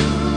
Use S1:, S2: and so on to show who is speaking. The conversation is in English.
S1: you.